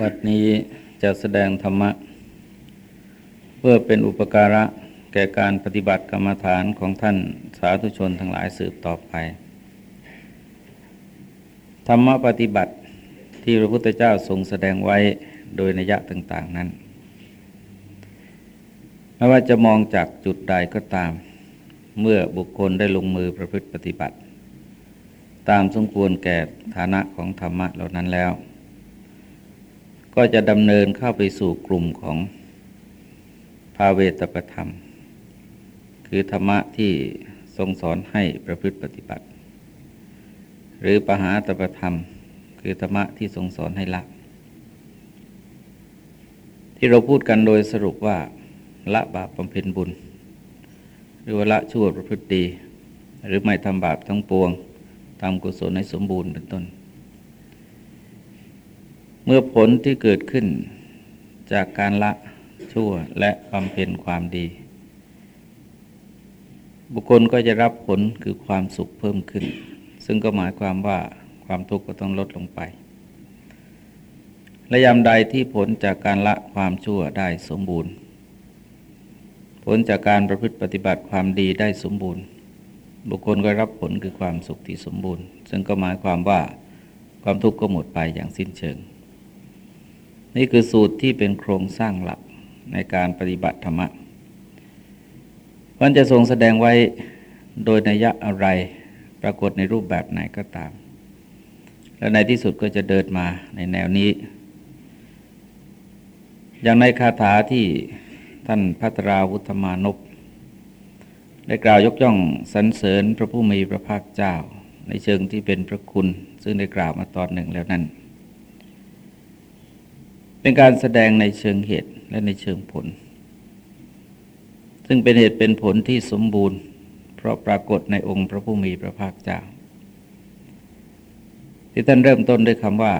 บัดนี้จะแสดงธรรมะ เพื่อเป็นอุปการะแก่การปฏิบัติกรรมฐานของท่านสาธุชนทั้งหลายสืบต่อไป ธรรมะปฏิบัติที่พระพุทธเจ้าทรงแสดงไว้โดยนิยะต่าง ๆนั้น ไม่ว่าจะมองจากจุดใดก็ตาม เมื่อบุคคลได้ลงมือประพฤติปฏิบัติ ตามสมควรแก่ฐานะของธรรมะเหล่านั้นแล้ว ก็จะดำเนินเข้าไปสู่กลุ่มของภาเวตประธรรม คือธรรมะที่ทรงสอนให้ประพฤติปฏิบัติ หรือปหาตประธรรม คือธรรมะที่ทรงสอนให้ละที่เราพูดกันโดยสรุปว่าละบาปบำเพ็ญบุญ หรือว่าละชั่วประพฤติดี หรือไม่ทำบาปทั้งปวงทำกุศลให้สมบูรณ์เป็นต้น มื่อผลที่เกิดขึ้นจากการละชั่วและบำเพ็ญความดี บุคคลก็จะรับผลคือความสุขเพิ่มขึ้น ซึ่งก็หมายความว่าความทุกข์ก็ต้องลดลงไป และยามใดที่ผลจากการละความชั่วได้สมบูรณ์ ผลจากการประพฤติปฏิบัติความดีได้สมบูรณ์ บุคคลก็รับผลคือความสุขที่สมบูรณ์ ซึ่งก็หมายความว่าความทุกข์ก็หมดไปอย่างสิ้นเชิง นี่คือสูตรที่เป็นโครงสร้างหลักในการปฏิบัติธรรมะมันจะทรงแสดงไว้โดยนัยยะอะไรปรากฏในรูปแบบไหนก็ตาม และในที่สุดก็จะเดินมาในแนวนี้ อย่างในคาถาที่ท่านพัตราวุฒมานพได้กล่าวยกย่องสรรเสริญพระผู้มีพระภาคเจ้า ในเชิงที่เป็นพระคุณ ซึ่งได้กล่าวมาตอนหนึ่งแล้วนั้น เป็นการแสดงในเชิงเหตุและในเชิงผล ซึ่งเป็นเหตุเป็นผลที่สมบูรณ์ เพราะปรากฏในองค์พระผู้มีพระภาคเจ้า ที่ท่านเริ่มต้นด้วยคำว่า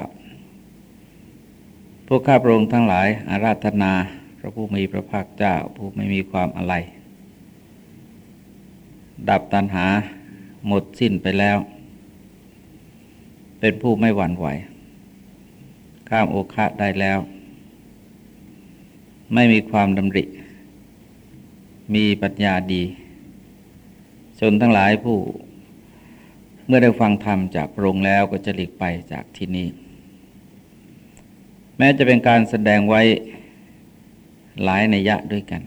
พวกข้าพระองค์ทั้งหลายอาราธนาพระผู้มีพระภาคเจ้าผู้ไม่มีความอะไร ดับตัณหาหมดสิ้นไปแล้ว เป็นผู้ไม่หวั่นไหว ข้ามโอคะได้แล้ว ไม่มีความดำริ มีปัญญาดีชนทั้งหลายผู้ เมื่อได้ฟังธรรมจากพระองค์แล้วก็จะหลีกไปจากที่นี้ แม้จะเป็นการแสดงไว้หลายนัยยะด้วยกัน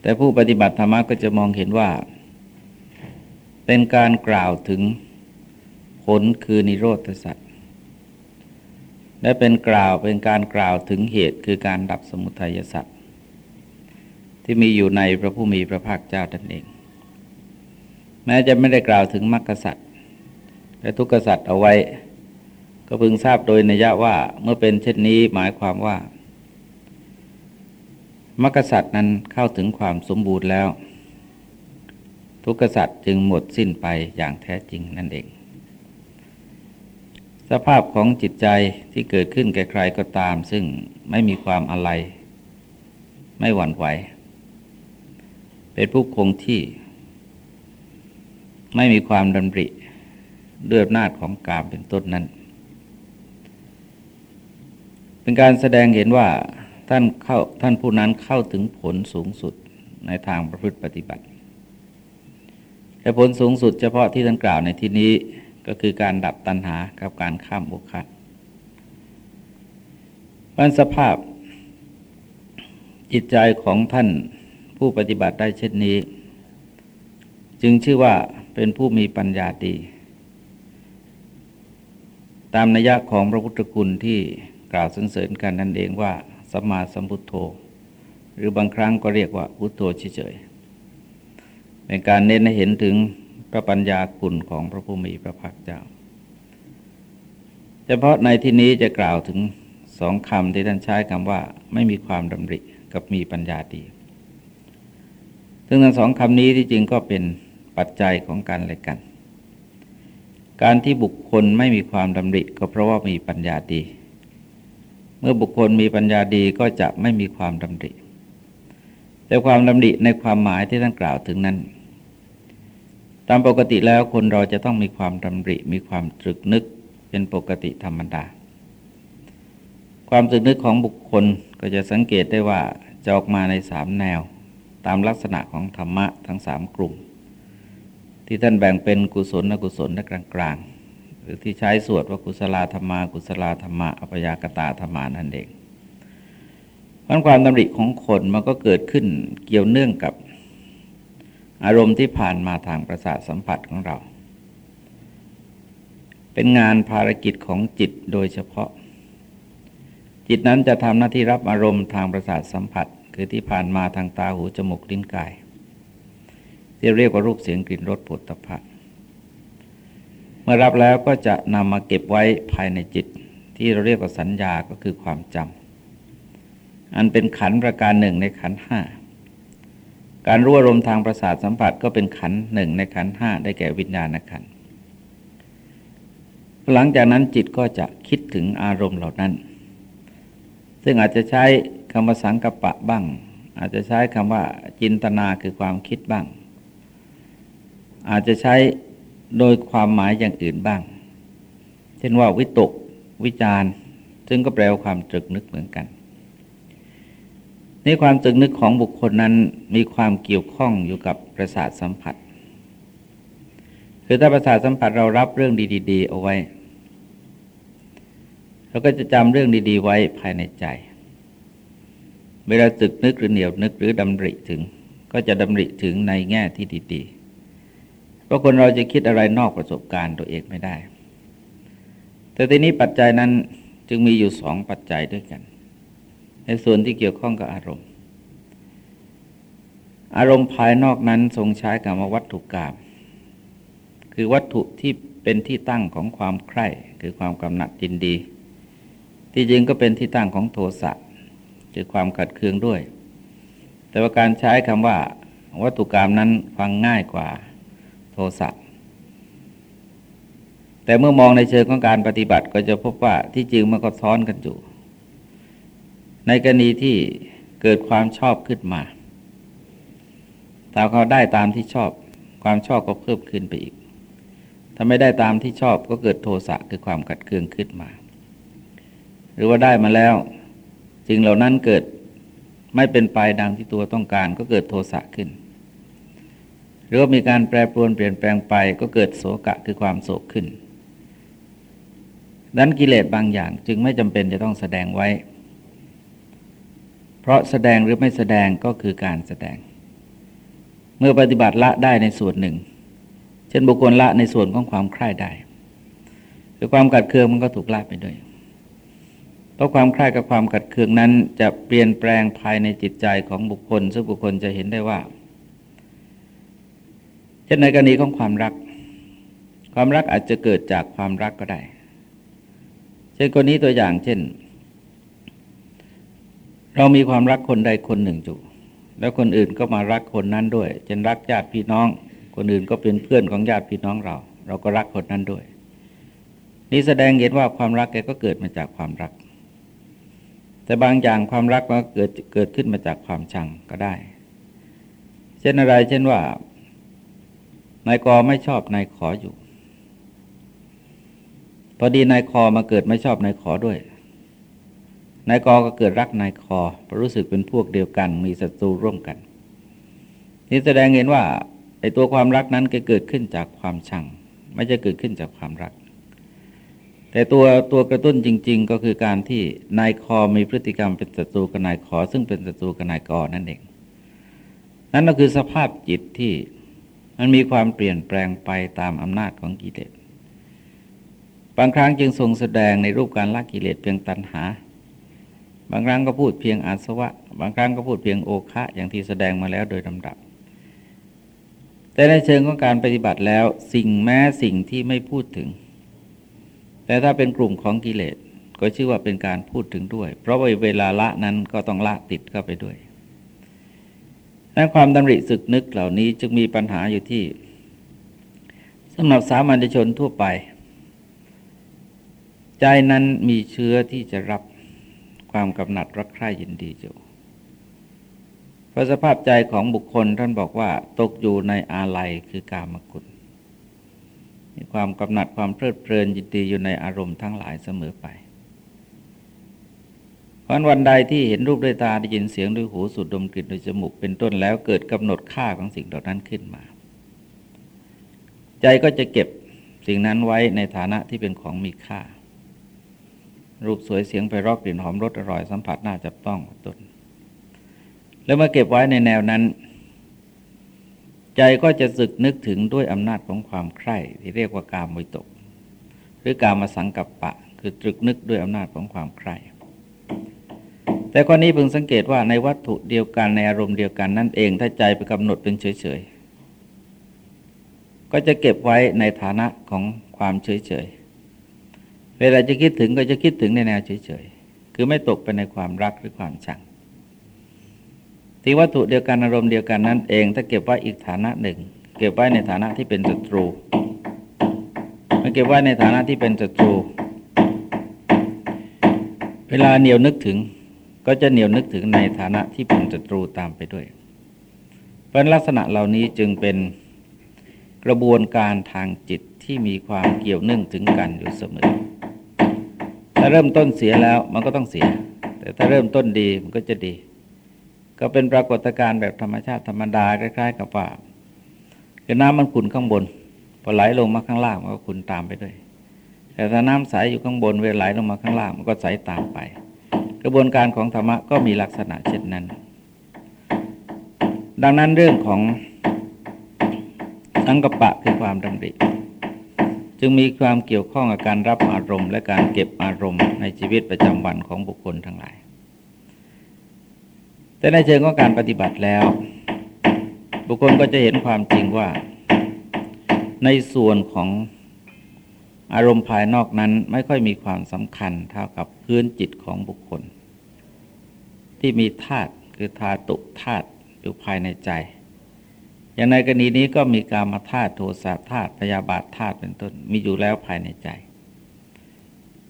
แต่ผู้ปฏิบัติธรรมก็จะมองเห็นว่า เป็นการกล่าวถึงผลคือนิโรธสัตว์ และเป็นกล่าวเป็นการกล่าวถึงเหตุคือการดับสมุทัยสัตว์ที่มีอยู่ในพระผู้มีพระภาคเจ้าตนเอง แม้จะไม่ได้กล่าวถึงมรรคสัตว์และทุกสัตว์เอาไว้ ก็พึงทราบโดยนัยะว่าเมื่อเป็นเช่นนี้หมายความว่ามรรคสัตว์นั้นเข้าถึงความสมบูรณ์แล้ว ทุกสัตว์จึงหมดสิ้นไปอย่างแท้จริงนั่นเอง สภาพของจิตใจที่เกิดขึ้นแก่ใครก็ตาม ซึ่งไม่มีความอะไร ไม่หวั่นไหว เป็นผู้คงที่ ไม่มีความดำริด้วยอำนาจของกามเป็นต้นนั้น เป็นการแสดงเห็นว่าท่านเข้าท่านผู้นั้นเข้าถึงผลสูงสุดในทางประพฤติปฏิบัติแต่ผลสูงสุดเฉพาะที่ท่านกล่าวในที่นี้ ก็คือการดับตัณหากับการข้ามบุคคลมันสภาพจิตใจของท่านผู้ปฏิบัติได้เช่นนี้ จึงชื่อว่าเป็นผู้มีปัญญาดี ตามนัยยะของพระพุทธคุณที่กล่าวสรรเสริญกันนั่นเองว่าสัมมาสัมพุทโธ หรือบางครั้งก็เรียกว่าพุทโธเฉยๆเป็นการเน้นให้เห็นถึง ระปัญญาคุณของพระผู้มีพระภาคเจ้า เฉพาะในที่นี้จะกล่าวถึงสองคำที่ท่านใช้คำว่า ไม่มีความดำริกับมีปัญญาดี ซึ่งทั้งสองคำนี้ที่จริงก็เป็นปัจจัยของการอะไรกัน การที่บุคคลไม่มีความดำริก็เพราะว่ามีปัญญาดี เมื่อบุคคลมีปัญญาดีก็จะไม่มีความดำริแต่ความดำริในความหมายที่ท่านกล่าวถึงนั้น ตามปกติแล้วคนเราจะต้องมีความดำริ มีความตรึกนึกเป็นปกติธรรมดา ความสึกนึกของบุคคลก็จะสังเกตได้ว่าจะออกมาในสามแนว ตามลักษณะของธรรมะทั้งสามกลุ่ม ที่ท่านแบ่งเป็นกุศลอกุศลและกลางๆ หรือที่ใช้สวดว่ากุศลธรรมา กุศลธรรมะอัปยากตาธรรมานั่นเองเพราะความดำริของคนมันก็เกิดขึ้นเกี่ยวเนื่องกับ อารมณ์ที่ผ่านมาทางประสาทสัมผัสของเรา เป็นงานภารกิจของจิตโดยเฉพาะ จิตนั้นจะทำหน้าที่รับอารมณ์ทางประสาทสัมผัส คือที่ผ่านมาทางตาหูจมูกลิ้นกาย ที่เรียกว่ารูปเสียงกลิ่นรสผลิตภัณฑ์เมื่อรับแล้วก็จะนำมาเก็บไว้ภายในจิต ที่เราเรียกว่าสัญญาก็คือความจำอันเป็นขันประการหนึ่งในขันห้า การรู้อารมณ์ทางประสาทสัมผัสก็เป็นขันหนึ่งในขันห้าได้แก่วิญญาณขันหลังจากนั้นจิตก็จะคิดถึงอารมณ์เหล่านั้น ซึ่งอาจจะใช้คำว่าสังกปะบ้าง อาจจะใช้คำว่าจินตนาคือความคิดบ้าง อาจจะใช้โดยความหมายอย่างอื่นบ้าง เช่นว่าวิตกวิจารซึ่งก็แปลว่าความตรึกนึกเหมือนกัน ในความตึกนึกของบุคคลนั้นมีความเกี่ยวข้องอยู่กับประสาทสัมผัส คือถ้าประสาทสัมผัสเรารับเรื่องดีๆเอาไว้ เราก็จะจำเรื่องดี ๆ ไว้ภายในใจ เวลาตึกนึกหรือเหนียวนึกหรือดำริถึง ก็จะดำริถึงในแง่ที่ดีๆ เพราะคนเราจะคิดอะไรนอกประสบการณ์ตัวเองไม่ได้ แต่ทีนี้ปัจจัยนั้นจึงมีอยู่สองปัจจัยด้วยกัน ในส่วนที่เกี่ยวข้องกับอารมณ์ อารมณ์ภายนอกนั้นทรงใช้คำว่าวัตถุกรรมคือวัตถุที่เป็นที่ตั้งของความใคร่คือความกำหนัดจินดี ที่จริงก็เป็นที่ตั้งของโทสะคือความขัดเคืองด้วย แต่ว่าการใช้คำว่า วัตถุกรรมนั้นฟังง่ายกว่าโทสะแต่เมื่อมองในเชิงของการปฏิบัติก็จะพบว่าที่จริงมันก็ซ้อนกันอยู่ ในกรณีที่เกิดความชอบขึ้นมาถ้าเขาได้ตามที่ชอบ ความชอบก็เพิ่มขึ้นไปอีก ถ้าไม่ได้ตามที่ชอบก็เกิดโทสะคือความขัดเคืองขึ้นมา หรือว่าได้มาแล้วสิ่งเหล่านั้นเกิดไม่เป็นไปดังที่ตัวต้องการก็เกิดโทสะขึ้น หรือว่ามีการแปรปรวนเปลี่ยนแปลงไปก็เกิดโศกะคือความโศกขึ้นดังนั้นกิเลสบางอย่างจึงไม่จำเป็นจะต้องแสดงไว้ เพราะแสดงหรือไม่แสดงก็คือการแสดง เมื่อปฏิบัติละได้ในส่วนหนึ่ง เช่นบุคคลละในส่วนของความใคร่ได้คือความกัดเคืองมันก็ถูกละไปด้วย เพราะความใคร่กับความกัดเคืองนั้นจะเปลี่ยนแปลงภายในจิตใจของบุคคล ซึ่งบุคคลจะเห็นได้ว่า เช่นในกรณีของความรัก ความรักอาจจะเกิดจากความรักก็ได้ เช่นกรณีตัวอย่างเช่น เรามีความรักคนใดคนหนึ่งอยู่ แล้วคนอื่นก็มารักคนนั้นด้วยเช่นรักญาติพี่น้อง คนอื่นก็เป็นเพื่อนของญาติพี่น้องเรา เราก็รักคนนั้นด้วย นี่แสดงเห็นว่าความรักแกก็เกิดมาจากความรัก แต่บางอย่างความรักมันก็เกิดเกิดขึ้นมาจากความชังก็ได้ เช่นอะไร เช่นว่านายกอไม่ชอบนายขออยู่ พอดีนายคอมาเกิดไม่ชอบนายขอด้วย นายกก็เกิดรักนายคอเพราะรู้สึกเป็นพวกเดียวกัน มีศัตรูร่วมกัน นี่แสดงเห็นว่าไอ้ตัวความรักนั้นก็เกิดขึ้นจากความชัง ไม่จะเกิดขึ้นจากความรัก แต่ตัวตัวกระตุ้นจริง ๆ ก็คือการที่นายคอมีพฤติกรรมเป็นศัตรูกับนายขอซึ่งเป็นศัตรูกับนายกอนั่นเอง นั่นก็คือสภาพจิตที่มันมีความเปลี่ยนแปลงไปตามอำนาจของกิเลส บางครั้งจึงทรงแสดงในรูปการละกิเลสเพียงตัณหา บางครั้งก็พูดเพียงอาสวะ บางครั้งก็พูดเพียงโอคะอย่างที่แสดงมาแล้วโดยลำดับ แต่ในเชิงของการปฏิบัติแล้วสิ่งแม้สิ่งที่ไม่พูดถึง แต่ถ้าเป็นกลุ่มของกิเลสก็ชื่อว่าเป็นการพูดถึงด้วย เพราะว่าเวลาละนั้นก็ต้องละติดเข้าไปด้วยดังความดำริสึกนึกเหล่านี้จึงมีปัญหาอยู่ที่สำหรับสามัญชนทั่วไป ใจนั้นมีเชื้อที่จะรับ ความกำหนัดรักใคร่ยินดีอยู่เพราะสภาพใจของบุคคลท่านบอกว่า ตกอยู่ในอาลัยคือกามกุลมีความกำหนัดความเพลิดเพลินยินดีอยู่ในอารมณ์ทั้งหลายเสมอไปวันวันใดที่เห็นรูปด้วยตาได้ยินเสียงด้วยหูสูดดมกลิ่นด้วยจมูกเป็นต้นแล้วเกิดกำหนดค่าของสิ่งเหล่านั้นขึ้นมา ใจก็จะเก็บสิ่งนั้นไว้ในฐานะที่เป็นของมีค่า รูปสวยเสียงไปรอกกลิ่นหอมรสอร่อยสัมผัสน่าจับต้องต้นแล้วมาเก็บไว้ในแนวนั้น ใจก็จะสึกนึกถึงด้วยอำนาจของความใคร่ที่เรียกว่ากามวิตก หรือกามาสังกับปะ คือตรึกนึกด้วยอำนาจของความใคร่แต่ข้อนี้เพิ่งสังเกตว่าในวัตถุเดียวกันในอารมณ์เดียวกันนั่นเอง ถ้าใจไปกำหนดเป็นเฉยๆก็จะเก็บไว้ในฐานะของความเฉยๆ เวลาจะคิดถึงก็จะคิดถึงในแนวเฉยๆ คือไม่ตกไปในความรักหรือความชังที่วัตถุเดียวกันอารมณ์เดียวกันนั่นเอง ถ้าเก็บไว้อีกฐานะหนึ่ง เก็บไว้ในฐานะที่เป็นศัตรูมาเก็บไว้ในฐานะที่เป็นศัตรู เวลาเหนียวนึกถึงก็จะเหนียวนึกถึงในฐานะที่เป็นศัตรูตามไปด้วย เพราะลักษณะเหล่านี้จึงเป็นกระบวนการทางจิตที่มีความเกี่ยวเนื่องถึงกันอยู่เสมอ เริ่มต้นเสียแล้วมันก็ต้องเสีย แต่ถ้าเริ่มต้นดีมันก็จะดี ก็เป็นปรากฏการณ์แบบธรรมชาติธรรมดาคล้ายๆ กับว่าคือน้ำมันขุ่นข้างบนพอไหลลงมาข้างล่างมันก็ขุ่นตามไปด้วย แต่ถ้าน้ำใสอยู่ข้างบนเวลาไหลลงมาข้างล่างมันก็ใสตามไป กระบวนการของธรรมะก็มีลักษณะเช่นนั้น ดังนั้นเรื่องของสังกปะคือความดำริ จึงมีความเกี่ยวข้องกับการรับอารมณ์ และการเก็บอารมณ์ในชีวิตประจำวันของบุคคลทั้งหลาย แต่ในเชิงของการปฏิบัติแล้ว บุคคลก็จะเห็นความจริงว่า ในส่วนของอารมณ์ภายนอกนั้นไม่ค่อยมีความสำคัญเท่ากับพื้นจิตของบุคคล ที่มีธาตุคือธาตุธาตุอยู่ภายในใจ อย่างในกรณีนี้ก็มีการมาธาตุโทสะธาตุพยาบาทธาตุเป็นต้น มีอยู่แล้วภายในใจ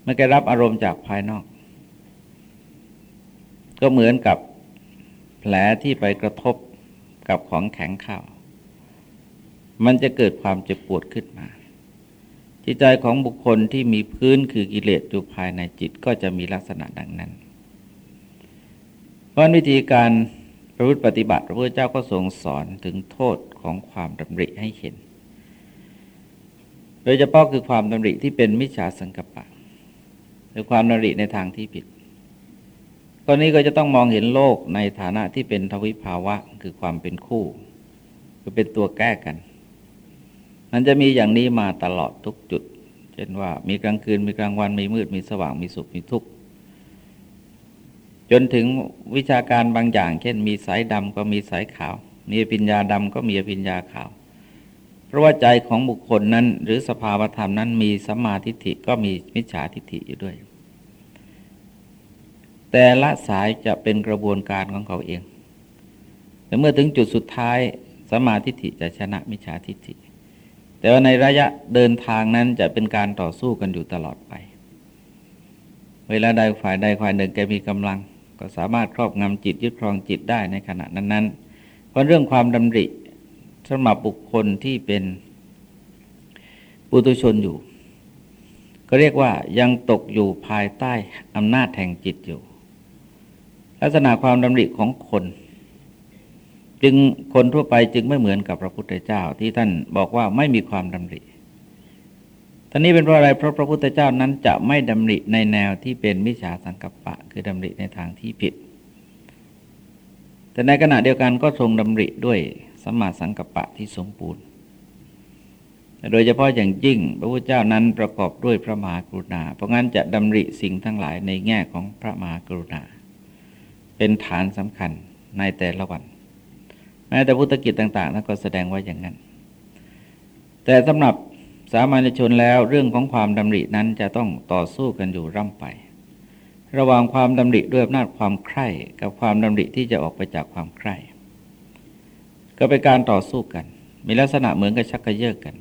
ไม่ได้รับอารมณ์จากภายนอก ก็เหมือนกับแผลที่ไปกระทบกับของแข็งข้าวมันจะเกิดความเจ็บปวดขึ้นมาจิตใจของบุคคลที่มีพื้นคือกิเลสอยู่ภายในจิตก็จะมีลักษณะดังนั้น เพราะวิธีการ ประพฤติปฏิบัติ พระพุทธเจ้าก็ทรงสอนถึงโทษของความดำริให้เห็น โดยเฉพาะคือความดำริที่เป็นมิจฉาสังกปะ หรือความดำริในทางที่ผิดกรณีก็จะต้องมองเห็นโลกในฐานะที่เป็นทวิภาวะคือความเป็นคู่ คือเป็นตัวแก้กัน มันจะมีอย่างนี้มาตลอดทุกจุด เช่นว่ามีกลางคืนมีกลางวันมีมืดมีสว่างมีสุขมีทุกข์ จนถึงวิชาการบางอย่าง เช่น มีสายดำก็มีสายขาว มีปิญญาดำก็มีปิญญาขาว เพราะว่าใจของบุคคลนั้น หรือสภาวธรรมนั้น มีสัมมาทิฏฐิก็มีมิจฉาทิฏฐิอยู่ด้วย แต่ละสายจะเป็นกระบวนการของเขาเองแต่เมื่อถึงจุดสุดท้ายสัมมาทิฏฐิจะชนะมิจฉาทิฏฐิ แต่ว่าในระยะเดินทางนั้นจะเป็นการต่อสู้กันอยู่ตลอดไป เวลาใดฝ่ายใดฝ่ายหนึ่งแกมีกำลัง ก็สามารถครอบงำจิตยึดครองจิตได้ในขณะนั้น ๆ เพราะเรื่องความดำริสำหรับบุคคลที่เป็นปุถุชนอยู่ ก็เรียกว่ายังตกอยู่ภายใต้อำนาจแห่งจิตอยู่ ลักษณะความดำริของคน จึงคนทั่วไปจึงไม่เหมือนกับพระพุทธเจ้าที่ท่านบอกว่าไม่มีความดำริ ท่านนี้เป็นเพราะอะไรเพราะพระพุทธเจ้านั้นจะไม่ดำริในแนวที่เป็นมิจฉาสังกัปปะ คือดำริในทางที่ผิด แต่ในขณะเดียวกันก็ทรงดำริด้วยสมาสังกัปปะที่สมบูรณ์โดยเฉพาะอย่างยิ่งพระพุทธเจ้านั้นประกอบด้วยพระมหากรุณา เพราะงั้นจะดำริสิ่งทั้งหลายในแง่ของพระมหากรุณา เป็นฐานสำคัญในแต่ละวันแม้แต่พุทธกิจต่างๆท่านก็แสดงไว้อย่างนั้น แต่สำหรับ สามัญชนแล้วเรื่องของความดำรินั้นจะต้องต่อสู้กันอยู่ร่ำไป ระหว่างความดำริด้วยอำนาจความใคร่กับความดำริที่จะออกไปจากความใคร่ ก็เป็นการต่อสู้กัน มีลักษณะเหมือนกับชักกระเยาะกัน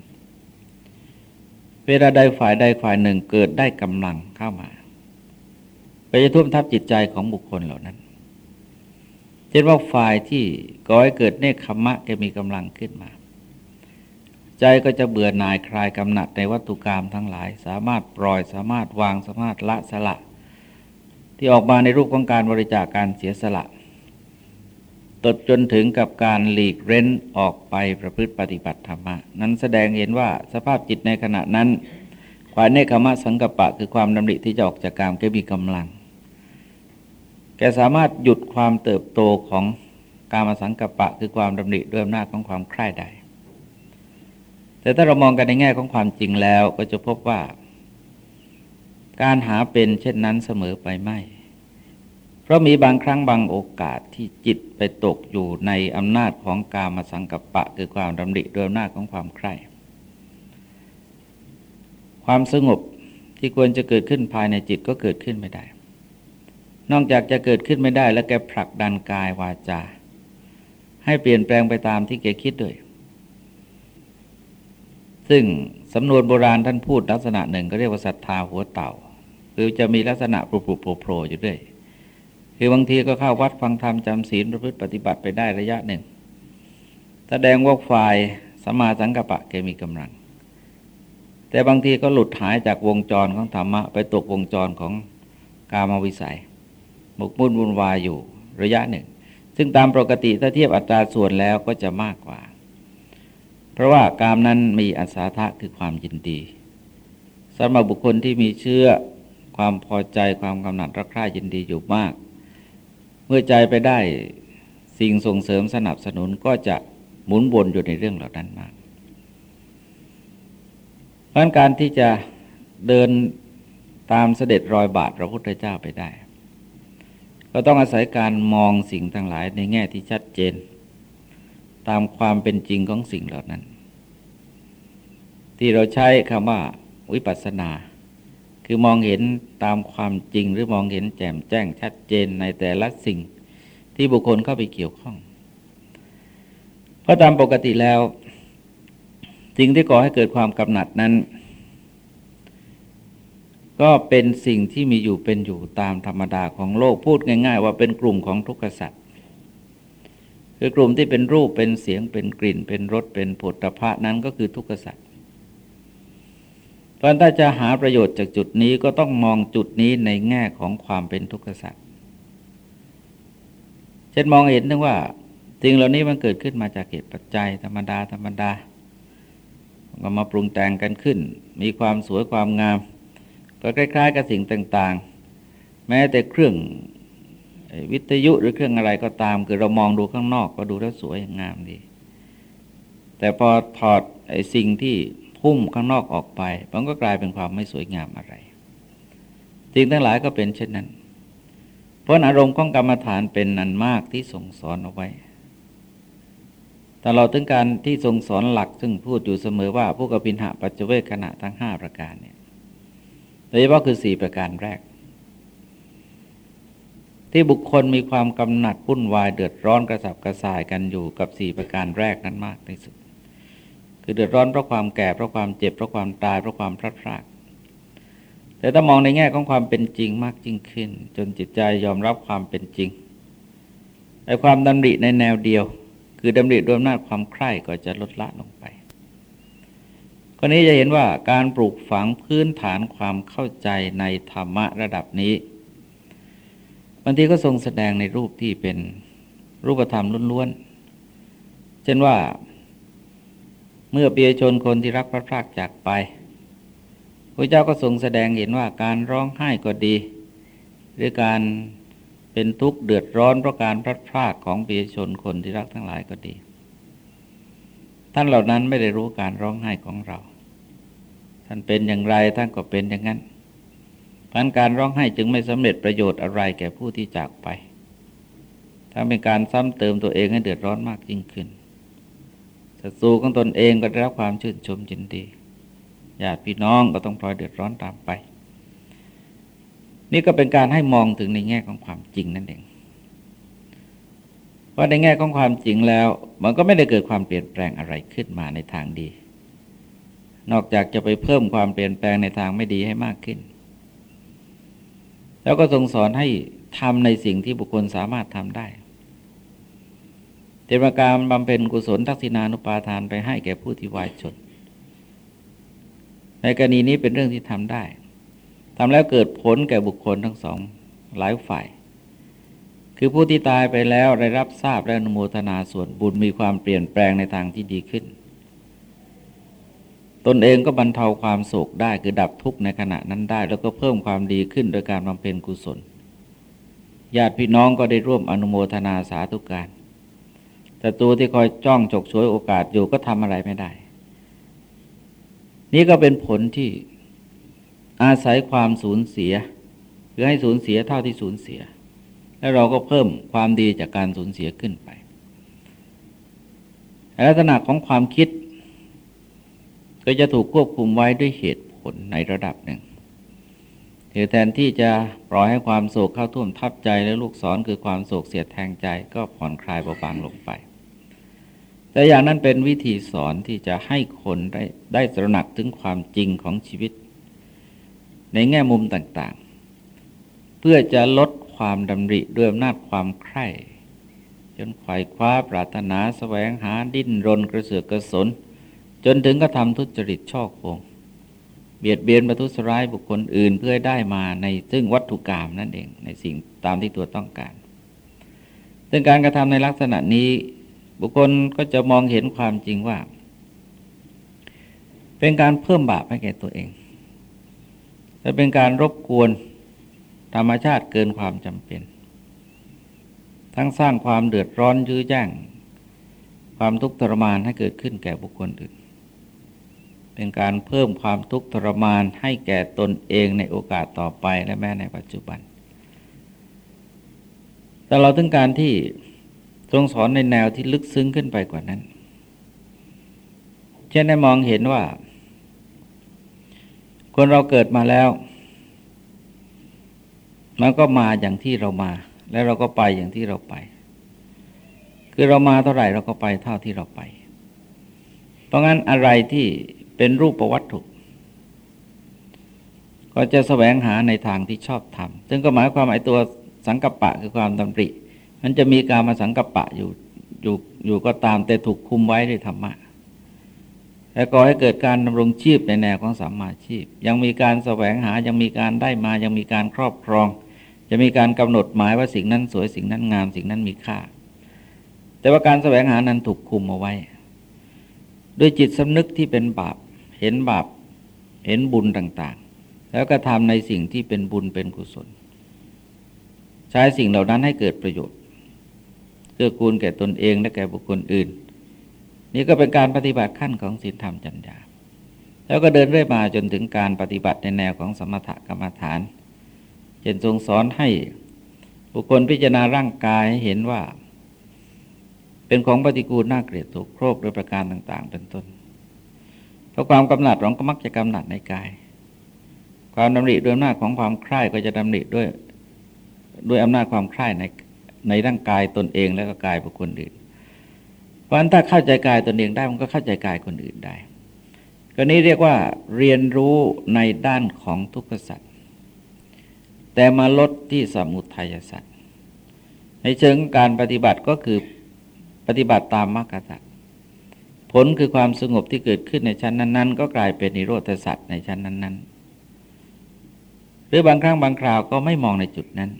เวลาใดฝ่ายใดฝ่ายหนึ่งเกิดได้กำลังเข้ามาไปจะทุ่มทับจิตใจของบุคคลเหล่านั้นเช่นว่าฝ่ายที่ก่อให้เกิดเนคขมะแกมีกำลังขึ้นมา ใจก็จะเบื่อหน่ายคลายกำหนัดในวัตถุกรรมทั้งหลาย สามารถปล่อยสามารถวางสามารถละสละ ที่ออกมาในรูปของการบริจาคการเสียสละตดจนถึงกับการหลีกเร้นออกไปประพฤติปฏิบัติธรรมะ นั้นแสดงเห็นว่าสภาพจิตในขณะนั้นความเนคขมะสังกปะ คือความดำริที่จะออกจากกามแกมีกำลัง แกสามารถหยุดความเติบโตของกามสังกปะ คือความดำริด้วยอำนาจของความใคร่ได้ แต่ถ้าเรามองกันในแง่ของความจริงแล้วก็จะพบว่า การหาเป็นเช่นนั้นเสมอไปไม่ เพราะมีบางครั้งบางโอกาสที่จิตไปตกอยู่ในอำนาจของกามสังกัปปะ คือความดำริด้วยอำนาจของความใคร่ ความสงบที่ควรจะเกิดขึ้นภายในจิตก็เกิดขึ้นไม่ได้ นอกจากจะเกิดขึ้นไม่ได้ แล้วแกผลักดันกายวาจา ให้เปลี่ยนแปลงไปตามที่แกคิดด้วย ซึ่งสำนวนโบราณท่านพูดลักษณะหนึ่งก็เรียกว่าศรัทธาหัวเต่า คือจะมีลักษณะปลุกโผล่อยู่ด้วยคือบางทีก็เข้าวัดฟังธรรมจำศีลประพฤติปฏิบัติไปได้ระยะหนึ่ง แสดงว่าฝ่ายสมาสังกปะแกมีกำลัง แต่บางทีก็หลุดหายจากวงจรของธรรมะ ไปตกวงจรของกามวิสัยหมกมุ่นวุ่นวายอยู่ระยะหนึ่ง ซึ่งตามปกติถ้าเทียบอัตราส่วนแล้วก็จะมากกว่า เพราะว่ากามนั้นมีอัศทะคือความยินดีสำหรับบุคคลที่มีเชื่อความพอใจความกำหนัดรักใคร่ยินดีอยู่มาก เมื่อใจไปได้สิ่งส่งเสริมสนับสนุนก็จะหมุนวนอยู่ในเรื่องเหล่านั้นมากเพราะการที่จะเดินตามเสด็จรอยบาทพระพุทธเจ้าไปได้ ก็ต้องอาศัยการมองสิ่งทั้งหลายในแง่ที่ชัดเจน ตามความเป็นจริงของสิ่งเหล่านั้น ที่เราใช้คำว่าวิปัสสนา คือมองเห็นตามความจริงหรือมองเห็นแจ่มแจ้งชัดเจนในแต่ละสิ่งที่บุคคลเข้าไปเกี่ยวข้อง เพราะตามปกติแล้วสิ่งที่ก่อให้เกิดความกำหนัดนั้น ก็เป็นสิ่งที่มีอยู่เป็นอยู่ตามธรรมดาของโลกพูดง่าย ๆ ว่าเป็นกลุ่มของทุกขสัตว์ คือกลุ่มที่เป็นรูปเป็นเสียงเป็นกลิ่น เป็นรสเป็นผลตภะนั้นก็คือทุกขสัตว์เพราะถ้าจะหาประโยชน์จากจุดนี้ก็ต้องมองจุดนี้ในแง่ของความเป็นทุกข์สัตว์เช่นมองเห็นถึงว่าสิ่งเหล่านี้มันเกิดขึ้นมาจากเหตุปัจจัย ธรรมดา ธรรมดาก็มาปรุงแต่งกันขึ้น มีความสวยความงาม ก็คล้ายๆกับสิ่งต่างๆ แม้แต่เครื่อง วิทยุหรือเครื่องอะไรก็ตาม คือเรามองดูข้างนอกก็ดูแล้วสวยงามดี แต่พอถอดไอ้สิ่งที่พุ่มข้างนอกออกไป มันก็กลายเป็นความไม่สวยงามอะไรสิ่งทั้งหลายก็เป็นเช่นนั้น เพราะอารมณ์ของกรรมฐานเป็นนันมากที่ส่งสอนเอาไว้ตลอดถึงการที่ทรงสอนหลัก ซึ่งพูดอยู่เสมอว่าผู้กบินหะปัจเจเวขณะทั้งห้าประการเนี่ยโดยเฉพาะคือสี่ประการแรก ที่บุคคลมีความกำหนัดวุ่นวายเดือดร้อนกระสับกระส่ายกันอยู่กับสี่ประการแรกนั้นมากที่สุด คือเดือดร้อนเพราะความแก่เพราะความเจ็บเพราะความตายเพราะความพลาดพลาดแต่ถ้ามองในแง่ของความเป็นจริงมากยิ่งขึ้น จนจิตใจยอมรับความเป็นจริงไอ้ความดำริในแนวเดียว คือดำริด้วยอำนาจความใคร่ก็จะลดละลงไปคนนี้จะเห็นว่าการปลูกฝังพื้นฐานความเข้าใจในธรรมะระดับนี้ บางทีก็ทรงแสดงในรูปที่เป็นรูปธรรมล้วนๆ เช่นว่าเมื่อเปียชนคนที่รักพระพรากจากไปพระเจ้าก็ทรงแสดงเห็นว่าการร้องไห้ก็ดี หรือการเป็นทุกข์เดือดร้อนเพราะการพลัดพรากของเปียชนคนที่รักทั้งหลายก็ดี ท่านเหล่านั้นไม่ได้รู้การร้องไห้ของเรา ท่านเป็นอย่างไรท่านก็เป็นอย่างนั้น พันการร้องไห้จึงไม่สำเร็จประโยชน์อะไรแก่ผู้ที่จากไป ถ้าเป็นการซ้ำเติมตัวเองให้เดือดร้อนมากยิ่งขึ้นศัตรูของตนเองก็ได้รับความชื่นชมยินดีญาติพี่น้องก็ต้องพลอยเดือดร้อนตามไป นี่ก็เป็นการให้มองถึงในแง่ของความจริงนั่นเองว่าในแง่ของความจริงแล้ว มันก็ไม่ได้เกิดความเปลี่ยนแปลงอะไรขึ้นมาในทางดี นอกจากจะไปเพิ่มความเปลี่ยนแปลงในทางไม่ดีให้มากขึ้น แล้วก็ทรงสอนให้ทำในสิ่งที่บุคคลสามารถทำได้เทวการบำเพ็ญกุศลทักษิณานุปาทานไปให้แก่ผู้ที่วายชน ในกรณีนี้เป็นเรื่องที่ทำได้ทำแล้วเกิดผลแก่บุคคลทั้งสองหลายฝ่าย คือผู้ที่ตายไปแล้วได้รับทราบและอนุโมทนาส่วนบุญมีความเปลี่ยนแปลงในทางที่ดีขึ้น ตนเองก็บรรเทาความโศกได้คือดับทุกข์ในขณะนั้นได้ แล้วก็เพิ่มความดีขึ้นโดยการบำเพ็ญกุศลญาติพี่น้องก็ได้ร่วมอนุโมทนาสาธุการแต่ตัวที่คอยจ้องจกช่วยโอกาสอยู่ก็ทำอะไรไม่ได้ นี่ก็เป็นผลที่อาศัยความสูญเสียคือให้สูญเสียเท่าที่สูญเสีย แล้วเราก็เพิ่มความดีจากการสูญเสียขึ้นไป ลักษณะของความคิด ก็จะถูกควบคุมไว้ด้วยเหตุผลในระดับหนึ่งแทนที่จะปล่อยให้ความโศกเข้าท่วมทับใจแล้วลูกศรคือความโศกเสียดแทงใจก็ผ่อนคลายเบาบางลงไป แต่อย่างนั้นเป็นวิธีสอนที่จะให้คนได้ได้ตระหนักถึงความจริงของชีวิต ในแง่มุมต่างๆ เพื่อจะลดความดำริด้วยอำนาจความใคร่จนไขว่คว้าปรารถนาสแสวงหาดิ้นรนกระเสือกกระสน จนถึงกระทำทุจริตช่อโกงเบียดเบียนประทุษร้ายบุคคลอื่นเพื่อได้มาในซึ่งวัตถุกรรมนั่นเองในสิ่งตามที่ตัวต้องการ ซึ่งการกระทำในลักษณะนี้บุคคลก็จะมองเห็นความจริงว่า เป็นการเพิ่มบาปให้แก่ตัวเอง และเป็นการรบกวนธรรมชาติเกินความจำเป็น ทั้งสร้างความเดือดร้อนยื้อแย่งความทุกข์ทรมานให้เกิดขึ้นแก่บุคคลอื่น เป็นการเพิ่มความทุกข์ทรมานให้แก่ตนเองในโอกาสต่อไปและแม้ในปัจจุบัน แต่เราต้องการที่ทรงสอนในแนวที่ลึกซึ้งขึ้นไปกว่านั้น เช่นได้มองเห็นว่า คนเราเกิดมาแล้ว มันก็มาอย่างที่เรามา แล้วเราก็ไปอย่างที่เราไป คือเรามาเท่าไหร่เราก็ไปเท่าที่เราไป เพราะงั้นอะไรที่ เป็นรูปประวัตถุก็จะแสวงหาในทางที่ชอบทำซึ่งก็หมายความหมายตัวสังกัปปะคือความดำริ มันจะมีการมาสังกัปปะอยู่อยู่อยู่ก็ตามแต่ถูกคุมไว้ด้วยธรรมะแต่ก่อให้เกิดการดำรงชีพในแนวของสัมมาชีพ ยังมีการแสวงหา ยังมีการได้มา ยังมีการครอบครอง จะมีการกำหนดหมายว่าสิ่งนั้นสวยสิ่งนั้นงาม สิ่งนั้นมีค่า แต่ว่าการแสวงหานั้นถูกคุมเอาไว้ ด้วยจิตสำนึกที่เป็นบาป เห็นบาปเห็นบุญต่างๆ แล้วก็ทำในสิ่งที่เป็นบุญเป็นกุศล ใช้สิ่งเหล่านั้นให้เกิดประโยชน์เกื้อกูลแก่ตนเองและแก่บุคคลอื่น นี่ก็เป็นการปฏิบัติขั้นของศีลธรรมจัญญาแล้วก็เดินเรื่อยมาจนถึงการปฏิบัติในแนวของสมถกรรมฐานเช่นทรงสอนให้บุคคลพิจารณาร่างกายหเห็นว่า เป็นของปฏิกูลน่าเกลียดถูกโครกโดยประการต่าง ๆ เป็นต้น เพราะความกำหนัดเราก็มักจะกำหนัดในกาย ความดำริด้วยอำนาจของความใคร่ก็จะดำริด้วย ด้วยอำนาจความใคร่ในในร่างกายตนเองแล้วก็กายบุคคลอื่น เพราะฉะนั้นถ้าเข้าใจกายตนเองได้มันก็เข้าใจกายคนอื่นได้ก็นี้เรียกว่าเรียนรู้ในด้านของทุกขสัตว์แต่มาลดที่สมุทัยสัตว์ในเชิงการปฏิบัติก็คือปฏิบัติตามมรรคสัตว์ ผลคือความสงบที่เกิดขึ้นในชั้นนั้น ๆ ก็กลายเป็นนิโรธสัตว์ในชั้นนั้น ๆ หรือบางครั้งบางคราวก็ไม่มองในจุดนั้น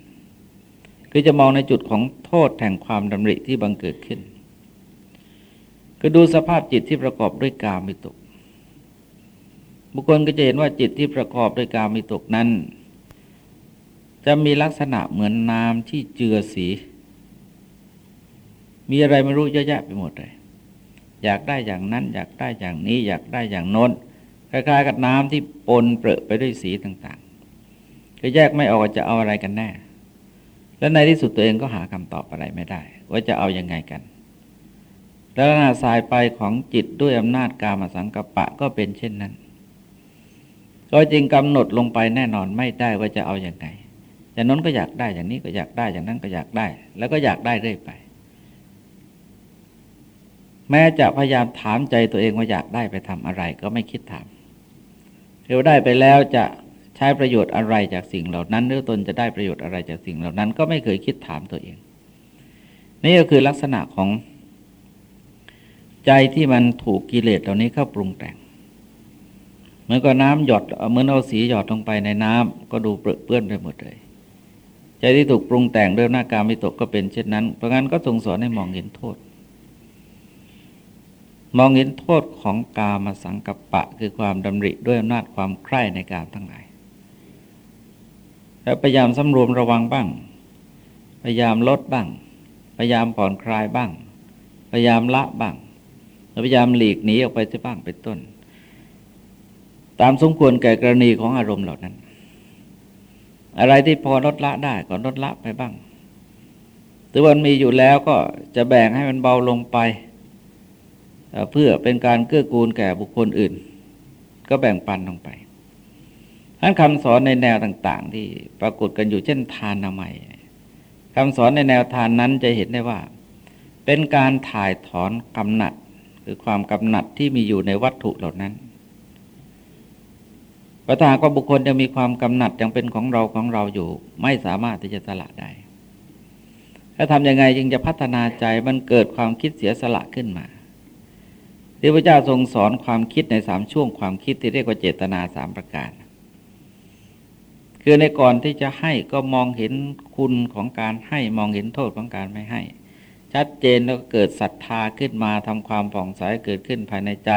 คือจะมองในจุดของโทษแห่งความดำริที่บังเกิดขึ้นก็ดูสภาพจิตที่ประกอบด้วยกามิตก บุคคลก็จะเห็นว่าจิตที่ประกอบด้วยกามิตกนั้น จะมีลักษณะเหมือนน้ำที่เจือสี มีอะไรไม่รู้เยอะแยะไปหมดเลย อยากได้อย่างนั้น อยากได้อย่างนี้ อยากได้อย่างโน้นคล้ายๆกับน้ำที่ปนเปรอะไปด้วยสีต่างๆ ก็แยกไม่ออกจะเอาอะไรกันแน่ และในที่สุดตัวเองก็หาคำตอบอะไรไม่ได้ ว่าจะเอาอยัางไงกันแล้วนาสายไปของจิตด้วยอำนาจกามสังกปะก็เป็นเช่นนั้น ก็จริงกำหนดลงไปแน่นอนไม่ได้ว่าจะเอาอยัางไงอย่างนั้นก็อยากได้อย่างนี้ก็อยากได้อย่างนั้นก็อยากได้ แล้วก็อยากได้เรื่อยไป แม้จะพยายามถามใจตัวเองว่าอยากได้ไปทำอะไรก็ไม่คิดถามเร็วได้ไปแล้วจะใช้ประโยชน์อะไรจากสิ่งเหล่านั้น หรือตนจะได้ประโยชน์อะไรจากสิ่งเหล่านั้น ก็ไม่เคยคิดถามตัวเอง นี่ก็คือลักษณะของใจที่มันถูกกิเลสเหล่านี้เข้าปรุงแต่งเหมือนกับน้ำหยดเหมือนเอาสีหยดลงไปในน้ำก็ดูเปื้อนไปหมดเลยใจที่ถูกปรุงแต่งด้วยหน้าการมิตกก็เป็นเช่นนั้น เพราะงั้นก็ทรงสอนให้มองเห็นโทษ มองเห็นโทษของกามาสังกัปปะ คือความดำริด้วยอำนาจความใคร่ในการทั้งหลาย แล้วพยายามสำรวมระวังบ้าง พยายามลดบ้าง พยายามผ่อนคลายบ้าง พยายามละบ้างพยายามหลีกหนีออกไปที่บ้างเป็นต้น ตามสมควรแก่กรณีของอารมณ์เหล่านั้น อะไรที่พอลดละได้ก็ลดละไปบ้างถือวันมีอยู่แล้วก็จะแบ่งให้มันเบาลงไป เพื่อเป็นการเกื้อกูลแก่บุคคลอื่น ก็แบ่งปันลงไปท่านคำสอนในแนวต่าง ๆ ที่ปรากฏกันอยู่เช่นทานนามัยคำสอนในแนวทานนั้นจะเห็นได้ว่า เป็นการถ่ายถอนกำหนัดคือความกำหนัดที่มีอยู่ในวัตถุเหล่านั้นประธานก็บุคคลยังมีความกำหนัดยังเป็นของเราของเราอยู่ ไม่สามารถที่จะสละได้ถ้าทำยังไงจึงจะพัฒนาใจมันเกิดความคิดเสียสละขึ้นมา ที่พระเจ้าทรงสอนความคิดในสามช่วงความคิดที่เรียกว่าเจตนาสามประการ คือในก่อนที่จะให้ก็มองเห็นคุณของการให้มองเห็นโทษของการไม่ให้ ชัดเจนแล้วเกิดศรัทธาขึ้นมาทำความผ่องใสเกิดขึ้นภายในใจ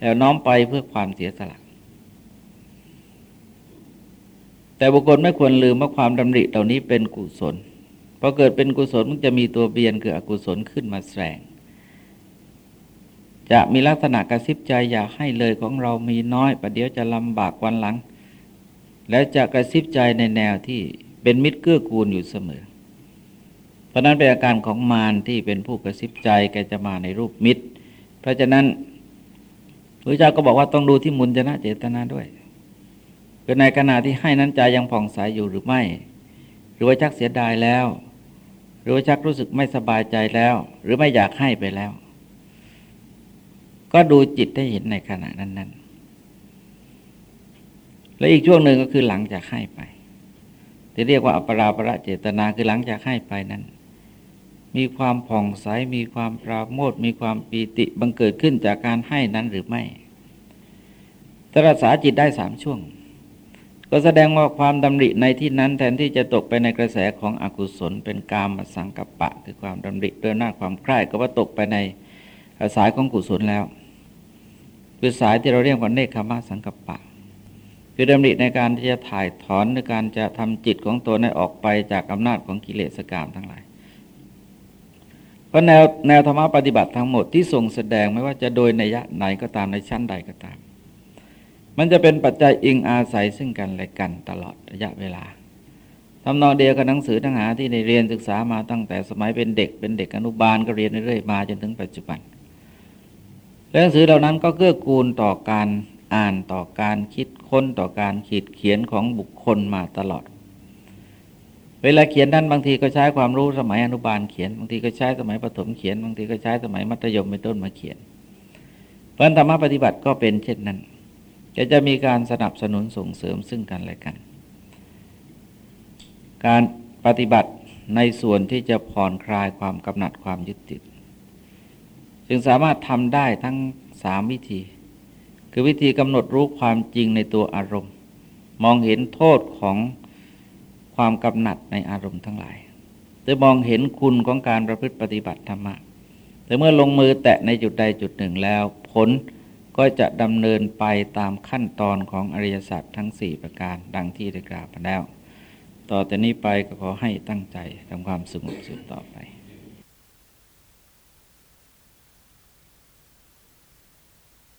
แล้วน้อมไปเพื่อความเสียสละแต่บุคคลไม่ควรลืมว่าความดำริเหล่านี้เป็นกุศลพอเกิดเป็นกุศลมันจะมีตัวเบียนคืออกุศลขึ้นมาแสง จะมีลักษณะกระซิบใจอยากให้เลยของเรามีน้อยประเดี๋ยวจะลำบากวันหลัง แล้วจะกระซิบใจในแนวที่เป็นมิตรเกื้อกูลอยู่เสมอ เพราะนั้นเป็นอาการของมารที่เป็นผู้กระซิบใจแกจะมาในรูปมิตร เพราะฉะนั้นพระเจ้าก็บอกว่าต้องดูที่มุนจนะเจตนาด้วยคือในขณะที่ให้นั้นใจยังผ่องใสยอยู่หรือไม่ หรือว่าชักเสียดายแล้ว หรือว่าชักรู้สึกไม่สบายใจแล้ว หรือไม่อยากให้ไปแล้ว ก็ดูจิตได้เห็นในขณะนั้น ๆ และอีกช่วงหนึ่งก็คือหลังจากให้ไป ที่เรียกว่าอปราประเจตนาคือหลังจากให้ไปนั้น มีความผ่องใส มีความปราโมทมีความปีติบังเกิดขึ้นจากการให้นั้นหรือไม่ตรัสาจิตได้สามช่วง ก็แสดงว่าความดำริในที่นั้นแทนที่จะตกไปในกระแสของอกุศล เป็นกามสังกัปปะ คือความดำริด้วยหน้าความใคร่ก็ว่าตกไปในสายของกุศลแล้ว คือสายที่เราเรียกว่าเนคขมาสังกัปปะ คือดำริในการที่จะถ่ายถอนในการจะทำจิตของตัวให้ออกไปจากอำนาจของกิเลสกามทั้งหลายเพราะแนวแนวธรรมะปฏิบัติทั้งหมดที่ทรงแสดงไม่ว่าจะโดยในยะไหนก็ตามในชั้นใดก็ตาม มันจะเป็นปัจจัยอิงอาศัยซึ่งกันและกันตลอดระยะเวลาทำนองเดียวกับหนังสือทั้งหาที่ในเรียนศึกษามาตั้งแต่สมัยเป็นเด็กเป็นเด็กอนุบาลก็เรียนเรื่อยมาจนถึงปัจจุบัน หนังสือเหล่านั้นก็เกื้อกูลต่อการอ่านต่อการคิดค้นต่อการขีดเขียนของบุคคลมาตลอด เวลาเขียนนั้นบางทีก็ใช้ความรู้สมัยอนุบาลเขียน บางทีก็ใช้สมัยประถมเขียน บางทีก็ใช้สมัยมัธยมเป็นต้นมาเขียน เพราะธรรมะปฏิบัติก็เป็นเช่นนั้นจะจะมีการสนับสนุนส่งเสริมซึ่งกันและกัน การปฏิบัติในส่วนที่จะผ่อนคลายความกำหนัดความยึดติด จึงสามารถทำได้ทั้งสามวิธี คือวิธีกำหนดรู้ความจริงในตัวอารมณ์ มองเห็นโทษของความกำหนัดในอารมณ์ทั้งหลายจะมองเห็นคุณของการประพฤติปฏิบัติธรรมะแต่เมื่อลงมือแตะในจุดใดจุดหนึ่งแล้ว ผลก็จะดำเนินไปตามขั้นตอนของอริยสัจทั้ง 4 ประการดังที่ได้กล่าวไปแล้ว ต่อแต่นี้ไปก็ขอให้ตั้งใจทำความสงบสุดต่อไป